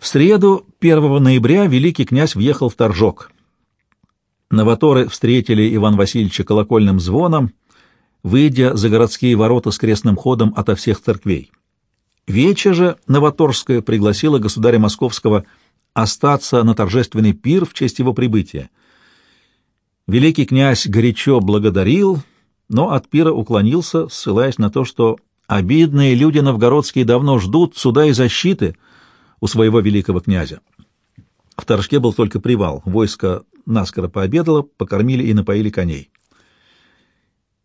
В среду, 1 ноября, великий князь въехал в Торжок. Новаторы встретили Иван Васильевича колокольным звоном, выйдя за городские ворота с крестным ходом ото всех церквей. Вече же Новоторжская пригласила государя Московского остаться на торжественный пир в честь его прибытия. Великий князь горячо благодарил, но от пира уклонился, ссылаясь на то, что обидные люди новгородские давно ждут суда и защиты у своего великого князя. В Торжке был только привал, войско наскоро пообедало, покормили и напоили коней.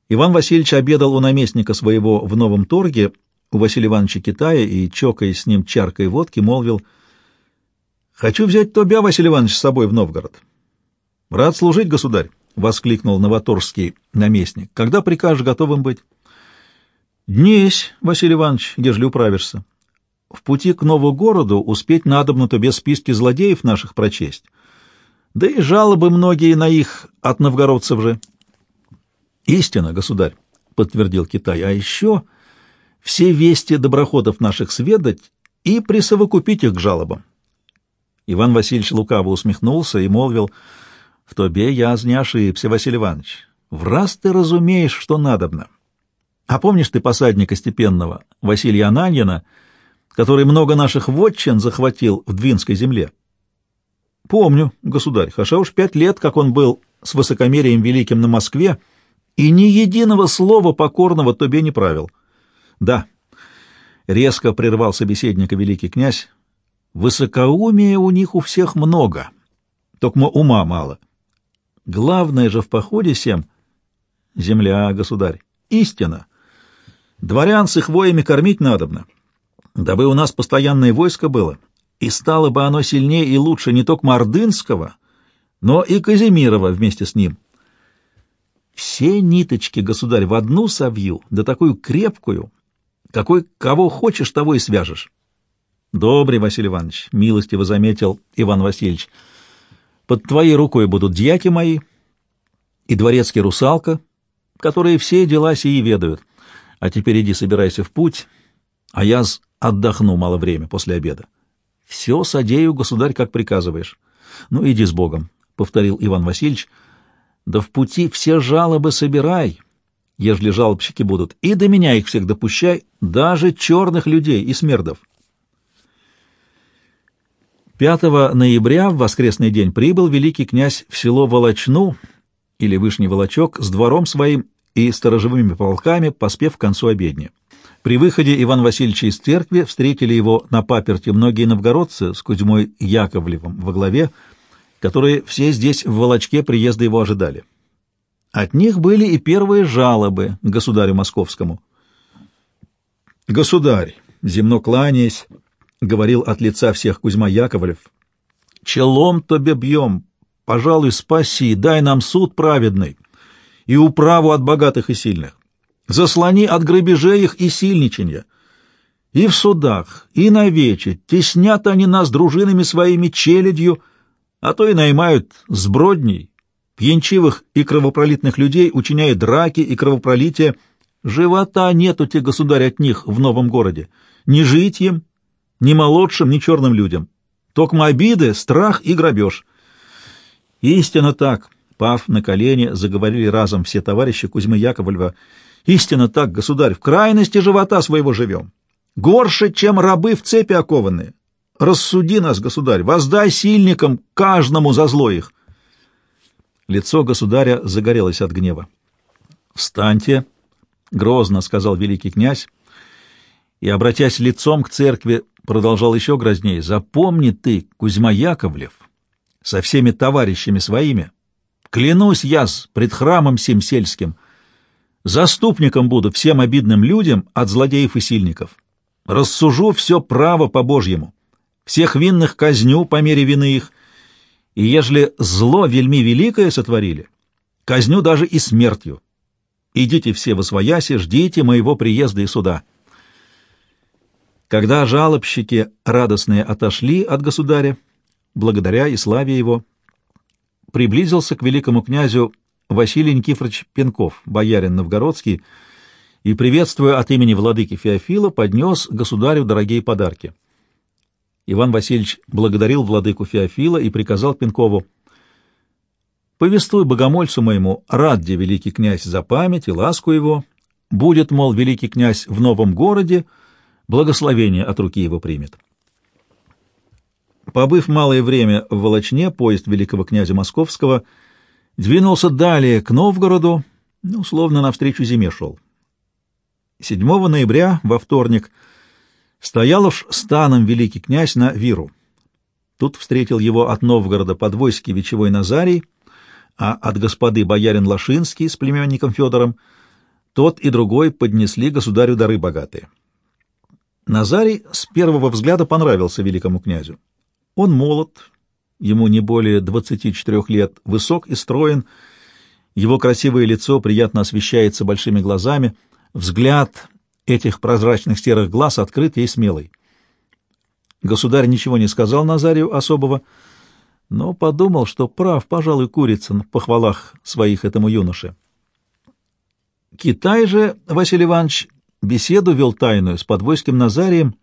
Иван Васильевич обедал у наместника своего в Новом Торге, у Василия Ивановича Китая, и, чокаясь с ним чаркой водки, молвил, «Хочу взять тебя, Василий Иванович, с собой в Новгород». «Рад служить, государь!» — воскликнул новоторжский наместник. «Когда прикажешь готовым быть?» «Днесь, Василий Иванович, ежели управишься. В пути к новому городу успеть надобно тебе списки злодеев наших прочесть. Да и жалобы многие на их от новгородцев же». «Истина, государь», — подтвердил Китай, — «а еще все вести доброходов наших сведать и присовокупить их к жалобам». Иван Васильевич лукаво усмехнулся и молвил, «В тобе я не ошибся, Василий Иванович. В раз ты разумеешь, что надобно. А помнишь ты посадника степенного, Василия Ананьина, который много наших вотчин захватил в Двинской земле?» «Помню, государь, хаша уж пять лет, как он был с высокомерием великим на Москве, — и ни единого слова покорного тебе не правил. Да, резко прервал собеседника великий князь, высокоумия у них у всех много, только ума мало. Главное же в походе всем — земля, государь, истина. Дворян с их воями кормить надобно, дабы у нас постоянное войско было, и стало бы оно сильнее и лучше не только Мордынского, но и Казимирова вместе с ним. Все ниточки, государь, в одну совью, да такую крепкую, какой кого хочешь, того и свяжешь. Добрый, Василий Иванович, милостиво заметил Иван Васильевич. Под твоей рукой будут дьяки мои и дворецкий русалка, которые все дела сии ведают. А теперь иди собирайся в путь, а я отдохну мало время после обеда. Все содею, государь, как приказываешь. Ну, иди с Богом, — повторил Иван Васильевич, — да в пути все жалобы собирай, ежели жалобщики будут, и до меня их всех допущай, даже черных людей и смердов. 5 ноября в воскресный день прибыл великий князь в село Волочну, или Вышний Волочок, с двором своим и сторожевыми полками, поспев к концу обедни. При выходе Иван Васильевича из церкви встретили его на паперте многие новгородцы с Кузьмой Яковлевым во главе, которые все здесь в Волочке приезда его ожидали. От них были и первые жалобы государю московскому. «Государь, земно кланяясь, — говорил от лица всех Кузьма Яковлев, — челом тебе бьем, пожалуй, спаси, дай нам суд праведный и управу от богатых и сильных. Заслони от грабежей их и сильничанья. И в судах, и на вече теснят они нас дружинами своими челядью — а то и наймают сбродней, пьянчивых и кровопролитных людей, учиняя драки и кровопролитие. Живота нету те, государь, от них в новом городе. Ни жить им, ни молодшим, ни черным людям. Токмо обиды, страх и грабеж. Истинно так, пав на колени, заговорили разом все товарищи Кузьмы Яковлева. Истинно так, государь, в крайности живота своего живем. Горше, чем рабы в цепи окованные. Рассуди нас, государь, воздай сильникам, каждому за зло их. Лицо государя загорелось от гнева. «Встаньте!» — грозно сказал великий князь, и, обратясь лицом к церкви, продолжал еще грознее. «Запомни ты, Кузьма Яковлев, со всеми товарищами своими, клянусь я пред храмом сим сельским, заступником буду всем обидным людям от злодеев и сильников. Рассужу все право по-божьему всех винных казню по мере вины их, и ежели зло вельми великое сотворили, казню даже и смертью. Идите все во свояси, ждите моего приезда и суда». Когда жалобщики радостные отошли от государя, благодаря и славе его, приблизился к великому князю Василий Никифорович Пенков, боярин новгородский, и, приветствуя от имени владыки Феофила, поднес государю дорогие подарки — Иван Васильевич благодарил владыку Феофила и приказал Пинкову «Повествуй богомольцу моему, рад где великий князь за память и ласку его, будет, мол, великий князь в новом городе, благословение от руки его примет». Побыв малое время в Волочне, поезд великого князя Московского двинулся далее к Новгороду, ну, условно навстречу зиме шел. 7 ноября, во вторник, стоял уж станом великий князь на Виру. Тут встретил его от Новгорода подвойский вечевой Назарий, а от господы боярин Лошинский с племянником Федором тот и другой поднесли государю дары богатые. Назарий с первого взгляда понравился великому князю. Он молод, ему не более 24 лет, высок и строен, его красивое лицо приятно освещается большими глазами, взгляд этих прозрачных серых глаз открыт и смелый. Государь ничего не сказал Назарию особого, но подумал, что прав, пожалуй, Курицын в похвалах своих этому юноше. Китай же, Василий Иванович, беседу вел тайную с подвойским Назарием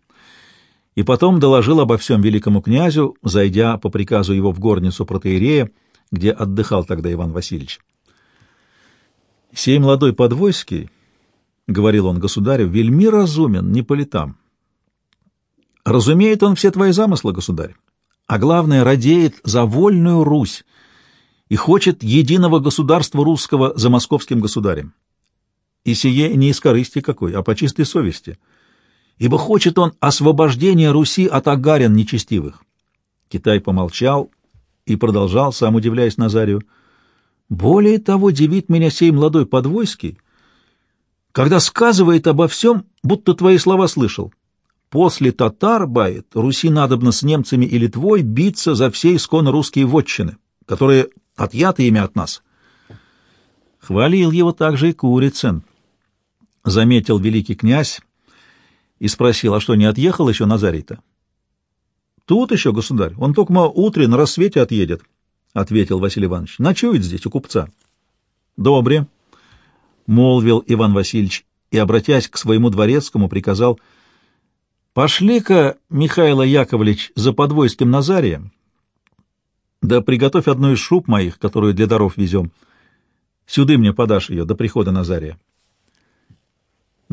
и потом доложил обо всем великому князю, зайдя по приказу его в горницу протеерея, где отдыхал тогда Иван Васильевич. «Сей молодой подвойский, — говорил он государю, — вельми разумен, не по летам. Разумеет он все твои замыслы, государь, а главное, радеет за вольную Русь и хочет единого государства русского за московским государем. И сие не из корысти какой, а по чистой совести — ибо хочет он освобождения Руси от агарин нечестивых. Китай помолчал и продолжал, сам удивляясь Назарию. Более того, дивит меня сей молодой подвойский, когда сказывает обо всем, будто твои слова слышал. После татар, бает, Руси надобно с немцами и Литвой биться за все исконно русские вотчины, которые отъяты ими от нас. Хвалил его также и Курицын, — заметил великий князь, и спросил, а что, не отъехал еще Назарий-то? — Тут еще, государь, он только утре на рассвете отъедет, — ответил Василий Иванович. — Ночует здесь у купца. — Добре, — молвил Иван Васильевич и, обратясь к своему дворецкому, приказал, — Пошли-ка, Михаил Яковлевич, за подвойским Назарием, да приготовь одну из шуб моих, которую для даров везем. Сюды мне подашь ее до прихода Назария.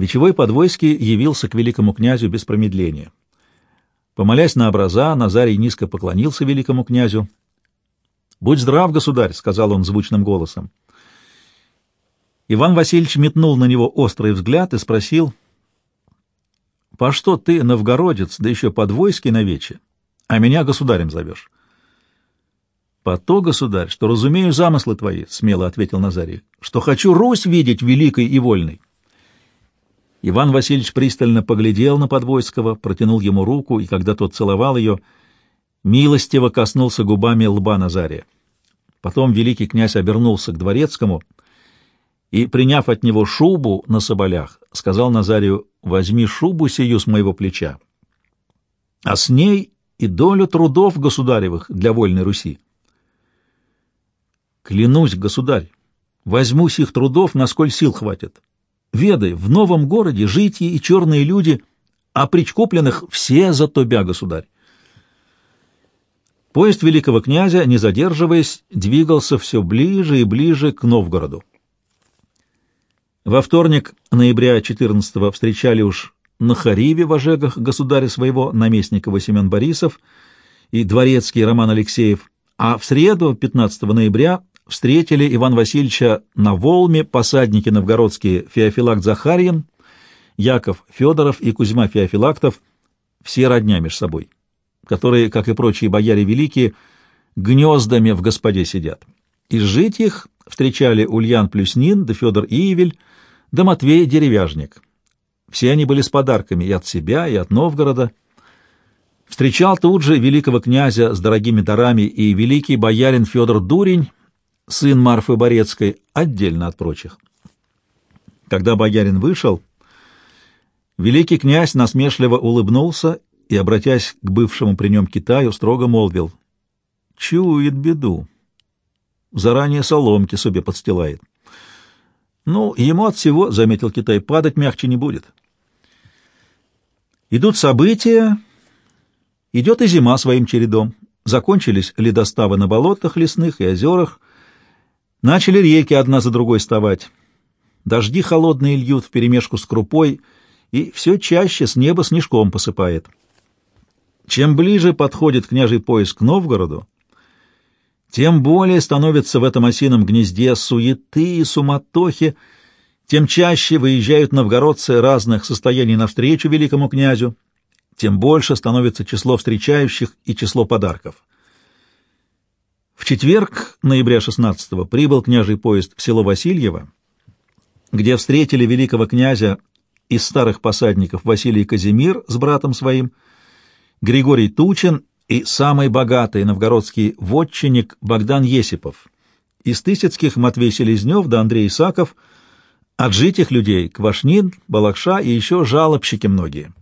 Вечевой Подвойский явился к великому князю без промедления. Помолясь на образа, Назарий низко поклонился великому князю. «Будь здрав, государь!» — сказал он звучным голосом. Иван Васильевич метнул на него острый взгляд и спросил, «По что ты, новгородец, да еще подвойский навече, а меня государем зовешь?» «По то, государь, что разумею замыслы твои», — смело ответил Назарий, «что хочу Русь видеть великой и вольной». Иван Васильевич пристально поглядел на Подвойского, протянул ему руку, и когда тот целовал ее, милостиво коснулся губами лба Назария. Потом великий князь обернулся к дворецкому и, приняв от него шубу на соболях, сказал Назарию, «Возьми шубу сию с моего плеча, а с ней и долю трудов государевых для вольной Руси». «Клянусь, государь, возьму сих трудов, насколько сил хватит», Ведай, в новом городе житьи и черные люди, а причкупленных все за тобя, государь. Поезд великого князя, не задерживаясь, двигался все ближе и ближе к Новгороду. Во вторник, ноября 14-го, встречали уж на Хариве в Ожегах государя своего, наместника Семен Борисов и дворецкий Роман Алексеев, а в среду, 15 ноября, встретили Иван Васильевича на Волме посадники новгородские Феофилакт Захарьин, Яков Федоров и Кузьма Феофилактов, все родня между собой, которые, как и прочие бояре великие, гнездами в господе сидят. Из жить их встречали Ульян Плюснин, да Федор Иевель, да Матвей Деревяжник. Все они были с подарками и от себя, и от Новгорода. Встречал тут же великого князя с дорогими дарами и великий боярин Федор Дурень, сын Марфы Борецкой, отдельно от прочих. Когда боярин вышел, великий князь насмешливо улыбнулся и, обратясь к бывшему при нем Китаю, строго молвил, «Чует беду, заранее соломки себе подстилает». «Ну, ему от всего, — заметил Китай, — падать мягче не будет». Идут события, Идет и зима своим чередом. Закончились ледоставы на болотах лесных и озерах. Начали реки одна за другой вставать. Дожди холодные льют вперемешку с крупой, и все чаще с неба снежком посыпает. Чем ближе подходит княжий пояс к Новгороду, тем более становится в этом осином гнезде суеты и суматохи, тем чаще выезжают новгородцы разных состояний навстречу великому князю, тем больше становится число встречающих и число подарков. В четверг, ноября 16-го, прибыл княжий поезд в село Васильево, где встретили великого князя из старых посадников Василий Казимир с братом своим, Григорий Тучин и самый богатый новгородский вотчинник Богдан Есипов, из Тысяцких Матвей Селезнев да Андрей Исаков, от житих людей Квашнин, Балакша и еще жалобщики многие.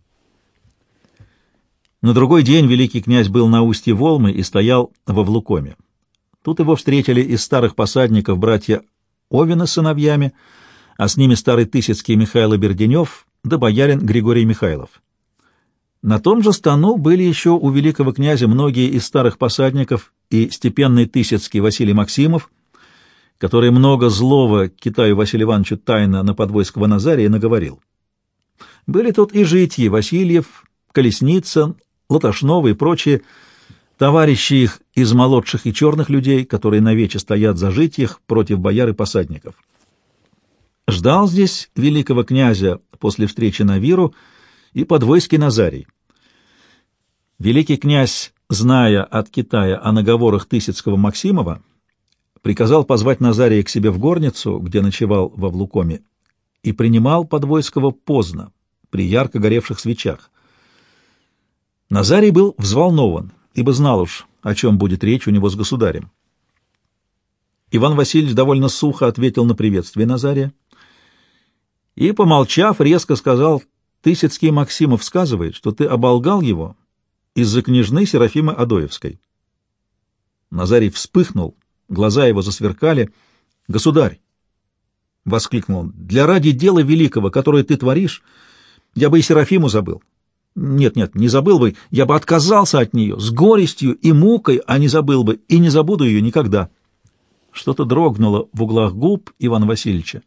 На другой день великий князь был на устье Волмы и стоял во Влукоме. Тут его встретили из старых посадников братья Овина с сыновьями, а с ними старый Тысяцкий Михаил Берденев да боярин Григорий Михайлов. На том же стану были еще у великого князя многие из старых посадников и степенный Тысяцкий Василий Максимов, который много злого Китаю Василию Ивановичу тайно на подвойского Назария наговорил. Были тут и житьи Васильев, Колесницын, Латошнова и прочие, товарищи их из молодших и черных людей, которые навече стоят за житьях против бояр и посадников. Ждал здесь великого князя после встречи на Виру и подвойский Назарий. Великий князь, зная от Китая о наговорах Тысяцкого Максимова, приказал позвать Назария к себе в горницу, где ночевал во Влукоме, и принимал подвойского поздно, при ярко горевших свечах. Назарий был взволнован, ибо знал уж, о чем будет речь у него с государем. Иван Васильевич довольно сухо ответил на приветствие Назария и, помолчав, резко сказал, «Тысяцкий Максимов сказывает, что ты оболгал его из-за княжны Серафимы Адоевской». Назарий вспыхнул, глаза его засверкали. «Государь!» — воскликнул он. «Для ради дела великого, которое ты творишь, я бы и Серафиму забыл. Нет-нет, не забыл бы, я бы отказался от нее, с горестью и мукой, а не забыл бы, и не забуду ее никогда. Что-то дрогнуло в углах губ Ивана Васильевича.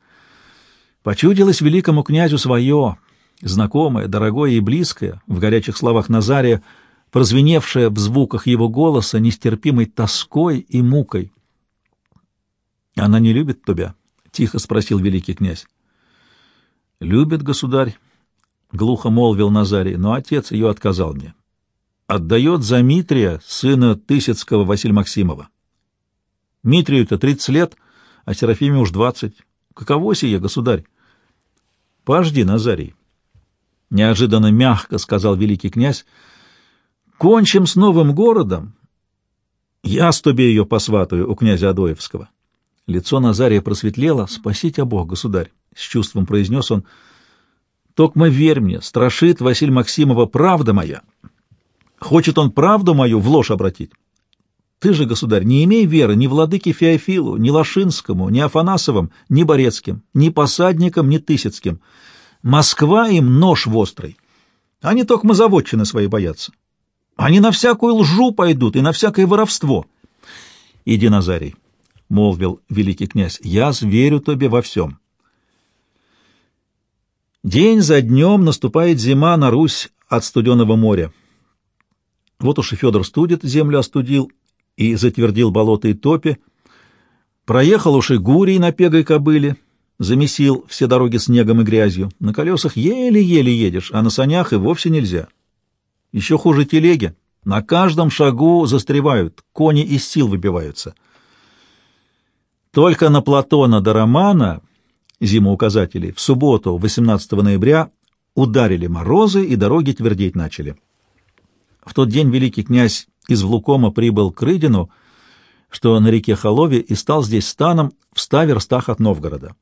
Почудилось великому князю свое, знакомое, дорогое и близкое, в горячих словах Назария, прозвеневшее в звуках его голоса нестерпимой тоской и мукой. «Она не любит тебя?» — тихо спросил великий князь. «Любит, государь», — глухо молвил Назарий, — но отец ее отказал мне. Отдает за Митрия, сына Тысяцкого Василия Максимова. Митрию-то тридцать лет, а Серафиме уж двадцать. Каково сие, государь? — Пожди, Назарий. Неожиданно мягко сказал великий князь. — Кончим с новым городом. Я с тобе ее посватаю у князя Адоевского. Лицо Назария просветлело. — Спасите Бог, государь! — с чувством произнес он — Токма верь мне, страшит Василь Максимова правда моя. Хочет он правду мою в ложь обратить. Ты же, государь, не имей веры ни владыке Феофилу, ни Лошинскому, ни Афанасовым, ни Борецким, ни Посадникам, ни Тысяцким. Москва им нож вострый. Они только заводчины свои боятся. Они на всякую лжу пойдут и на всякое воровство. — Иди, Назарий, — молвил великий князь, — я верю тебе во всем. День за днем наступает зима на Русь от студеного моря. Вот уж и Федор студит, землю остудил и затвердил болото и топи. Проехал уж и Гурий на пегой кобыле, замесил все дороги снегом и грязью. На колесах еле-еле едешь, а на санях и вовсе нельзя. Еще хуже телеги. На каждом шагу застревают, кони из сил выбиваются. Только на Платона до Романа зимоуказателей, в субботу, 18 ноября, ударили морозы, и дороги твердеть начали. В тот день великий князь из Влукома прибыл к Рыдину, что на реке Холове, и стал здесь станом в ста верстах от Новгорода.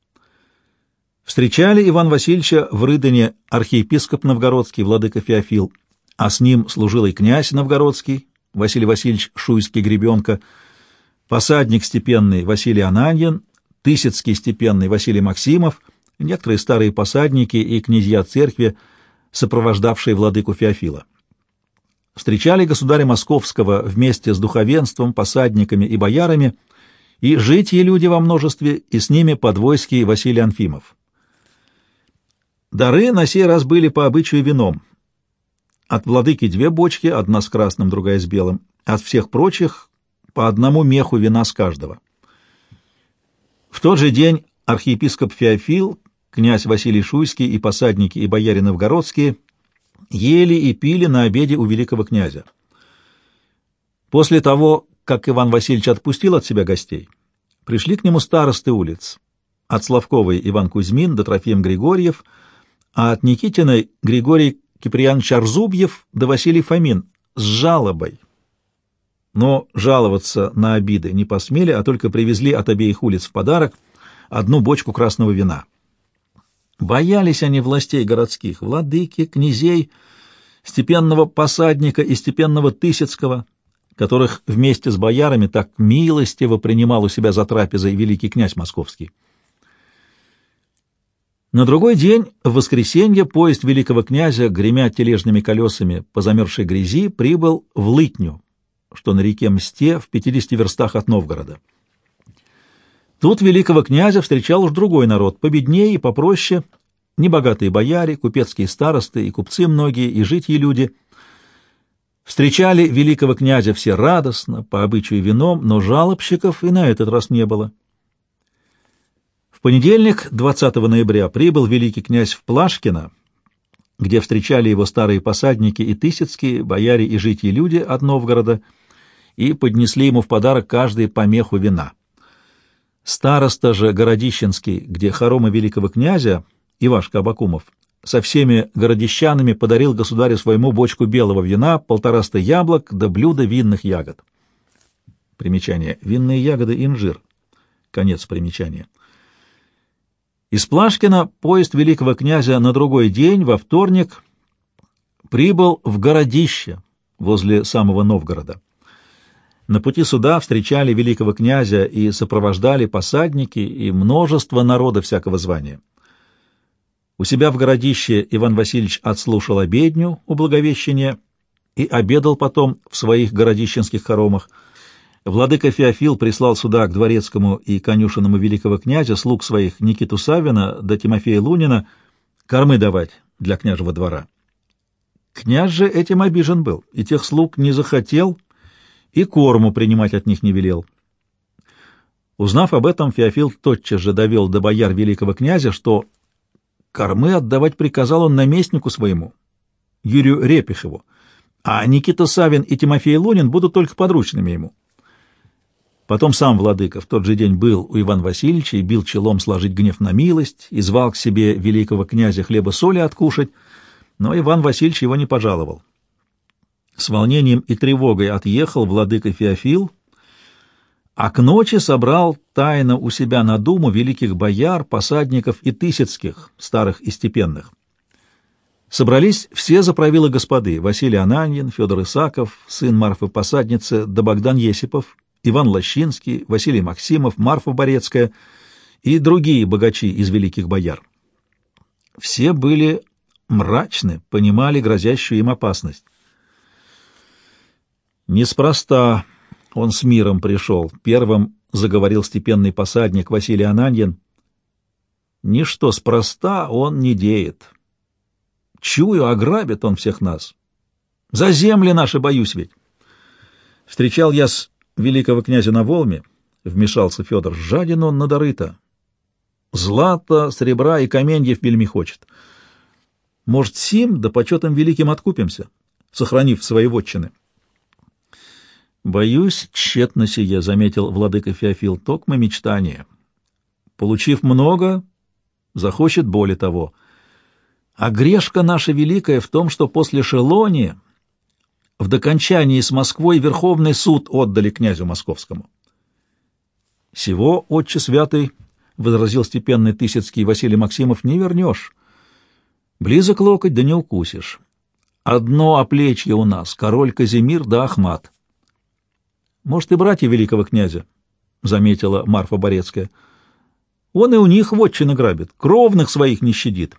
Встречали Иван Васильевича в Рыдине архиепископ новгородский, владыка Феофил, а с ним служилый князь новгородский, Василий Васильевич Шуйский-Гребенко, посадник степенный Василий Ананьин Тысяцкий степенный Василий Максимов, некоторые старые посадники и князья церкви, сопровождавшие владыку Феофила. встречали государя Московского вместе с духовенством, посадниками и боярами, и житие люди во множестве, и с ними подвойский Василий Анфимов. Дары на сей раз были по обычаю вином. От владыки две бочки, одна с красным, другая с белым, от всех прочих по одному меху вина с каждого. В тот же день архиепископ Феофил, князь Василий Шуйский и посадники и бояре новгородские ели и пили на обеде у великого князя. После того, как Иван Васильевич отпустил от себя гостей, пришли к нему старосты улиц, от Славковой Иван Кузьмин до Трофим Григорьев, а от Никитиной Григорий Киприан Чарзубьев до Василий Фомин с жалобой. Но жаловаться на обиды не посмели, а только привезли от обеих улиц в подарок одну бочку красного вина. Боялись они властей городских, владыки, князей, степенного посадника и степенного Тысяцкого, которых вместе с боярами так милостиво принимал у себя за трапезой великий князь московский. На другой день, в воскресенье, поезд великого князя, гремя тележными колесами по замерзшей грязи, прибыл в Лытню, что на реке Мсте в 50 верстах от Новгорода. Тут великого князя встречал уж другой народ, победнее и попроще, небогатые бояре, купецкие старосты и купцы многие, и житьи люди. Встречали великого князя все радостно, по обычаю вином, но жалобщиков и на этот раз не было. В понедельник, 20 ноября, прибыл великий князь в Плашкино, где встречали его старые посадники и тысяцкие, бояре и житьи люди от Новгорода, и поднесли ему в подарок каждый помеху вина. Староста же Городищенский, где хоромы великого князя, Ивашка Абакумов, со всеми городищанами подарил государю своему бочку белого вина, полтораста яблок да блюда винных ягод. Примечание. Винные ягоды — инжир. Конец примечания. Из Плашкина поезд великого князя на другой день, во вторник, прибыл в городище возле самого Новгорода. На пути сюда встречали великого князя и сопровождали посадники и множество народа всякого звания. У себя в городище Иван Васильевич отслушал обедню у Благовещения и обедал потом в своих городищенских хоромах – Владыка Феофил прислал сюда к дворецкому и конюшенному великого князя слуг своих Никиту Савина да Тимофея Лунина кормы давать для княжего двора. Князь же этим обижен был, и тех слуг не захотел, и корму принимать от них не велел. Узнав об этом, Феофил тотчас же довел до бояр великого князя, что кормы отдавать приказал он наместнику своему, Юрию Репихову, а Никита Савин и Тимофей Лунин будут только подручными ему. Потом сам владыка в тот же день был у Ивана Васильевича и бил челом сложить гнев на милость, и звал к себе великого князя хлеба-соли откушать, но Иван Васильевич его не пожаловал. С волнением и тревогой отъехал владыка Феофил, а к ночи собрал тайно у себя на думу великих бояр, посадников и тысяцких, старых и степенных. Собрались все заправилы господы — Василий Ананьин, Федор Исаков, сын Марфы-посадницы, да Богдан Есипов — Иван Лощинский, Василий Максимов, Марфа Борецкая и другие богачи из великих бояр. Все были мрачны, понимали грозящую им опасность. Неспроста он с миром пришел. Первым заговорил степенный посадник Василий Ананьин. Ничто спроста он не деет. Чую, ограбит он всех нас. За земли наши боюсь ведь. Встречал я с великого князя на Волме, — вмешался Федор, — жаден он на дары-то. Злата, сребра и каменьев вельми хочет. Может, сим, да почетом великим откупимся, сохранив свои вотчины. Боюсь, тщетно сие, — заметил владыка Феофил, — токмо мечтание. Получив много, захочет более того. А грешка наша великая в том, что после Шелони в докончании с Москвой Верховный суд отдали князю московскому. «Сего, отче святый, — возразил степенный Тысяцкий Василий Максимов, — не вернешь. Близок локоть, да не укусишь. Одно оплечье у нас — король Казимир да Ахмат. Может, и братья великого князя, — заметила Марфа Борецкая. Он и у них вотчины грабит, кровных своих не щадит.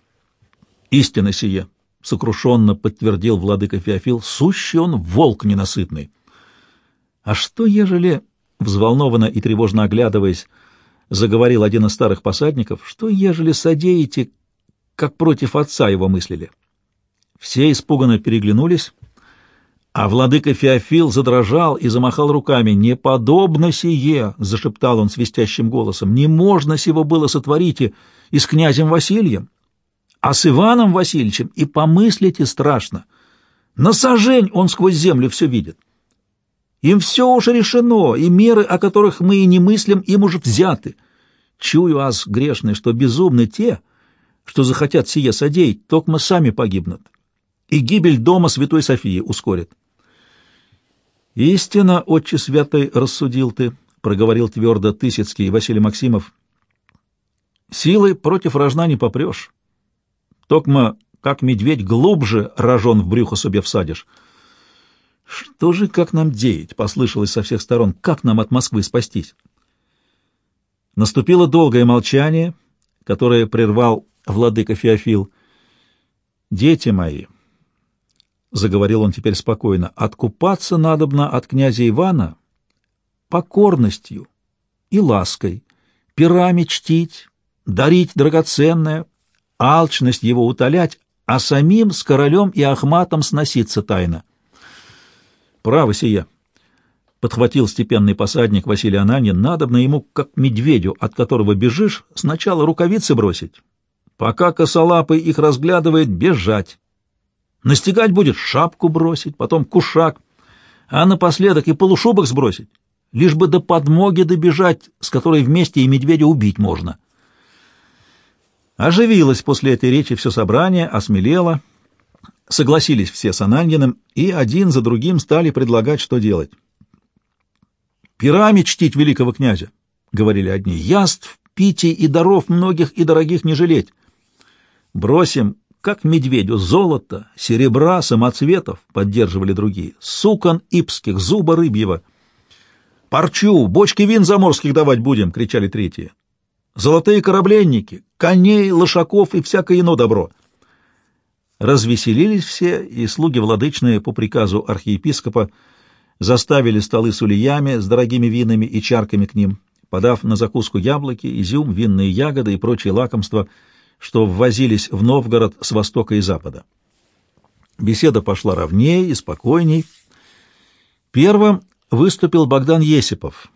Истинно сие, — сокрушенно подтвердил владыка Феофил, — сущий он волк ненасытный. — А что, ежели, — взволнованно и тревожно оглядываясь, заговорил один из старых посадников, — что, ежели содеете, как против отца его мыслили? Все испуганно переглянулись, а владыка Феофил задрожал и замахал руками. «Не подобно сие!» — зашептал он свистящим голосом. «Не можно сего было сотворить и с князем Василием!» А с Иваном Васильевичем и помыслите страшно. На сожень он сквозь землю все видит. Им все уже решено, и меры, о которых мы и не мыслим, им уже взяты. Чую, аз грешный, что безумны те, что захотят сие содеять, только мы сами погибнут, и гибель дома Святой Софии ускорит. «Истина, отче святой, рассудил ты», — проговорил твердо Тысяцкий Василий Максимов. «Силой против рожна не попрешь. Токма, как медведь, глубже рожон в брюхо себе всадишь. Что же, как нам деять? Послышалось со всех сторон. Как нам от Москвы спастись? Наступило долгое молчание, которое прервал владыка Феофил. «Дети мои», — заговорил он теперь спокойно, — «откупаться надобно от князя Ивана покорностью и лаской, пирами чтить, дарить драгоценное, алчность его утолять, а самим с королем и Ахматом сноситься тайно. «Право сие!» — подхватил степенный посадник Василий Ананин. «Надобно ему, как медведю, от которого бежишь, сначала рукавицы бросить. Пока косолапый их разглядывает, бежать. Настигать будет шапку бросить, потом кушак, а напоследок и полушубок сбросить, лишь бы до подмоги добежать, с которой вместе и медведя убить можно». Оживилось после этой речи все собрание, осмелело. Согласились все с Ананьиным, и один за другим стали предлагать, что делать. «Пирами чтить великого князя», — говорили одни, — «яств, питий и даров многих и дорогих не жалеть. Бросим, как медведю, золото, серебра, самоцветов», — поддерживали другие, — «сукон ипских, зуба рыбьего». «Парчу, бочки вин заморских давать будем!» — кричали третьи золотые корабленники, коней, лошаков и всякое ино добро. Развеселились все, и слуги владычные по приказу архиепископа заставили столы с ульями, с дорогими винами и чарками к ним, подав на закуску яблоки, изюм, винные ягоды и прочие лакомства, что ввозились в Новгород с востока и запада. Беседа пошла ровнее и спокойней. Первым выступил Богдан Есипов,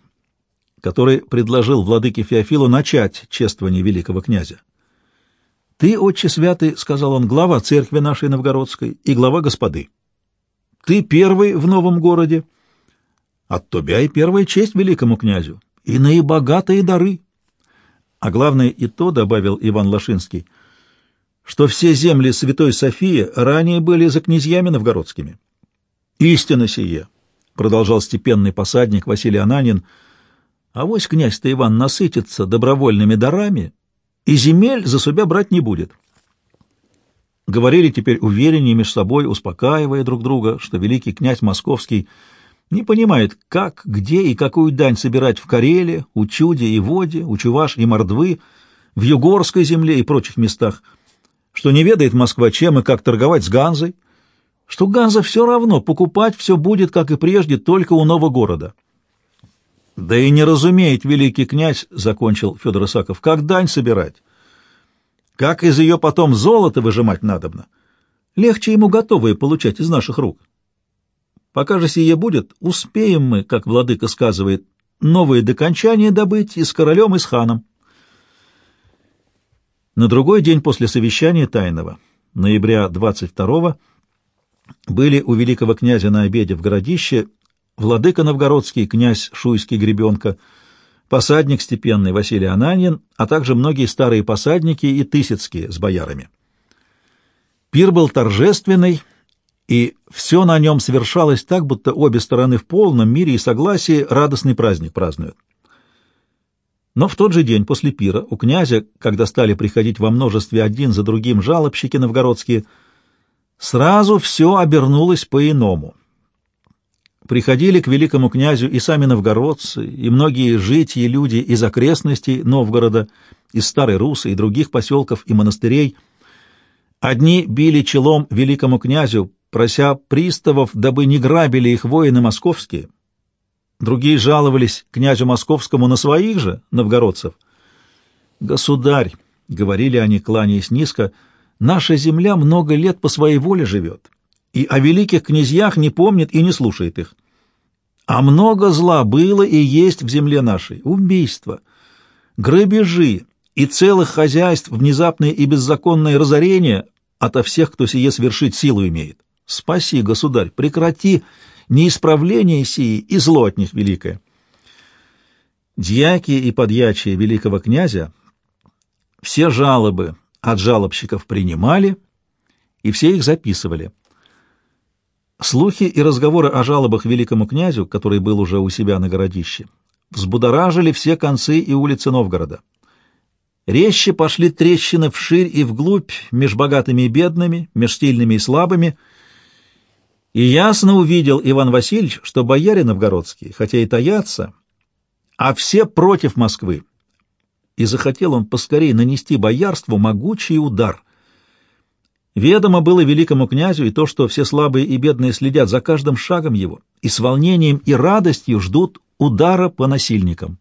который предложил владыке Феофилу начать чествование великого князя. «Ты, отче святый, — сказал он, — глава церкви нашей новгородской и глава господы. Ты первый в новом городе. От тебя и первая честь великому князю, и наибогатые дары. А главное и то, — добавил Иван Лошинский, — что все земли Святой Софии ранее были за князьями новгородскими. Истина сие, — продолжал степенный посадник Василий Ананин, — а вось князь-то Иван насытится добровольными дарами и земель за себя брать не будет. Говорили теперь увереннее между собой, успокаивая друг друга, что великий князь Московский не понимает, как, где и какую дань собирать в Кареле, у Чуде и Воде, у Чуваш и Мордвы, в Югорской земле и прочих местах, что не ведает Москва, чем и как торговать с Ганзой, что Ганза все равно покупать все будет, как и прежде, только у нового города. Да и не разумеет великий князь, — закончил Федор Исаков, — как дань собирать. Как из ее потом золото выжимать надобно. Легче ему готовые получать из наших рук. Пока же сие будет, успеем мы, как владыка сказывает, новые докончания добыть и с королем, и с ханом. На другой день после совещания тайного, ноября 22-го, были у великого князя на обеде в городище владыка новгородский, князь Шуйский Гребенка, посадник степенный Василий Ананин, а также многие старые посадники и тысяцкие с боярами. Пир был торжественный, и все на нем совершалось так, будто обе стороны в полном мире и согласии радостный праздник празднуют. Но в тот же день после пира у князя, когда стали приходить во множестве один за другим жалобщики новгородские, сразу все обернулось по-иному — приходили к великому князю и сами новгородцы, и многие житьи люди из окрестностей Новгорода, из Старой Русы и других поселков и монастырей. Одни били челом великому князю, прося приставов, дабы не грабили их воины московские. Другие жаловались князю московскому на своих же, новгородцев. «Государь», — говорили они, кланяясь низко, — «наша земля много лет по своей воле живет, и о великих князьях не помнит и не слушает их. А много зла было и есть в земле нашей, убийства, грабежи и целых хозяйств внезапные и беззаконные разорения ото всех, кто сие свершить силу имеет. Спаси, государь, прекрати неисправление сии и зло от них великое. Дьяки и подьячие великого князя все жалобы от жалобщиков принимали и все их записывали. Слухи и разговоры о жалобах великому князю, который был уже у себя на городище, взбудоражили все концы и улицы Новгорода. Резче пошли трещины вширь и вглубь меж богатыми и бедными, меж сильными и слабыми, и ясно увидел Иван Васильевич, что бояре новгородские, хотя и таятся, а все против Москвы, и захотел он поскорее нанести боярству могучий удар. Ведомо было великому князю и то, что все слабые и бедные следят за каждым шагом его и с волнением и радостью ждут удара по насильникам.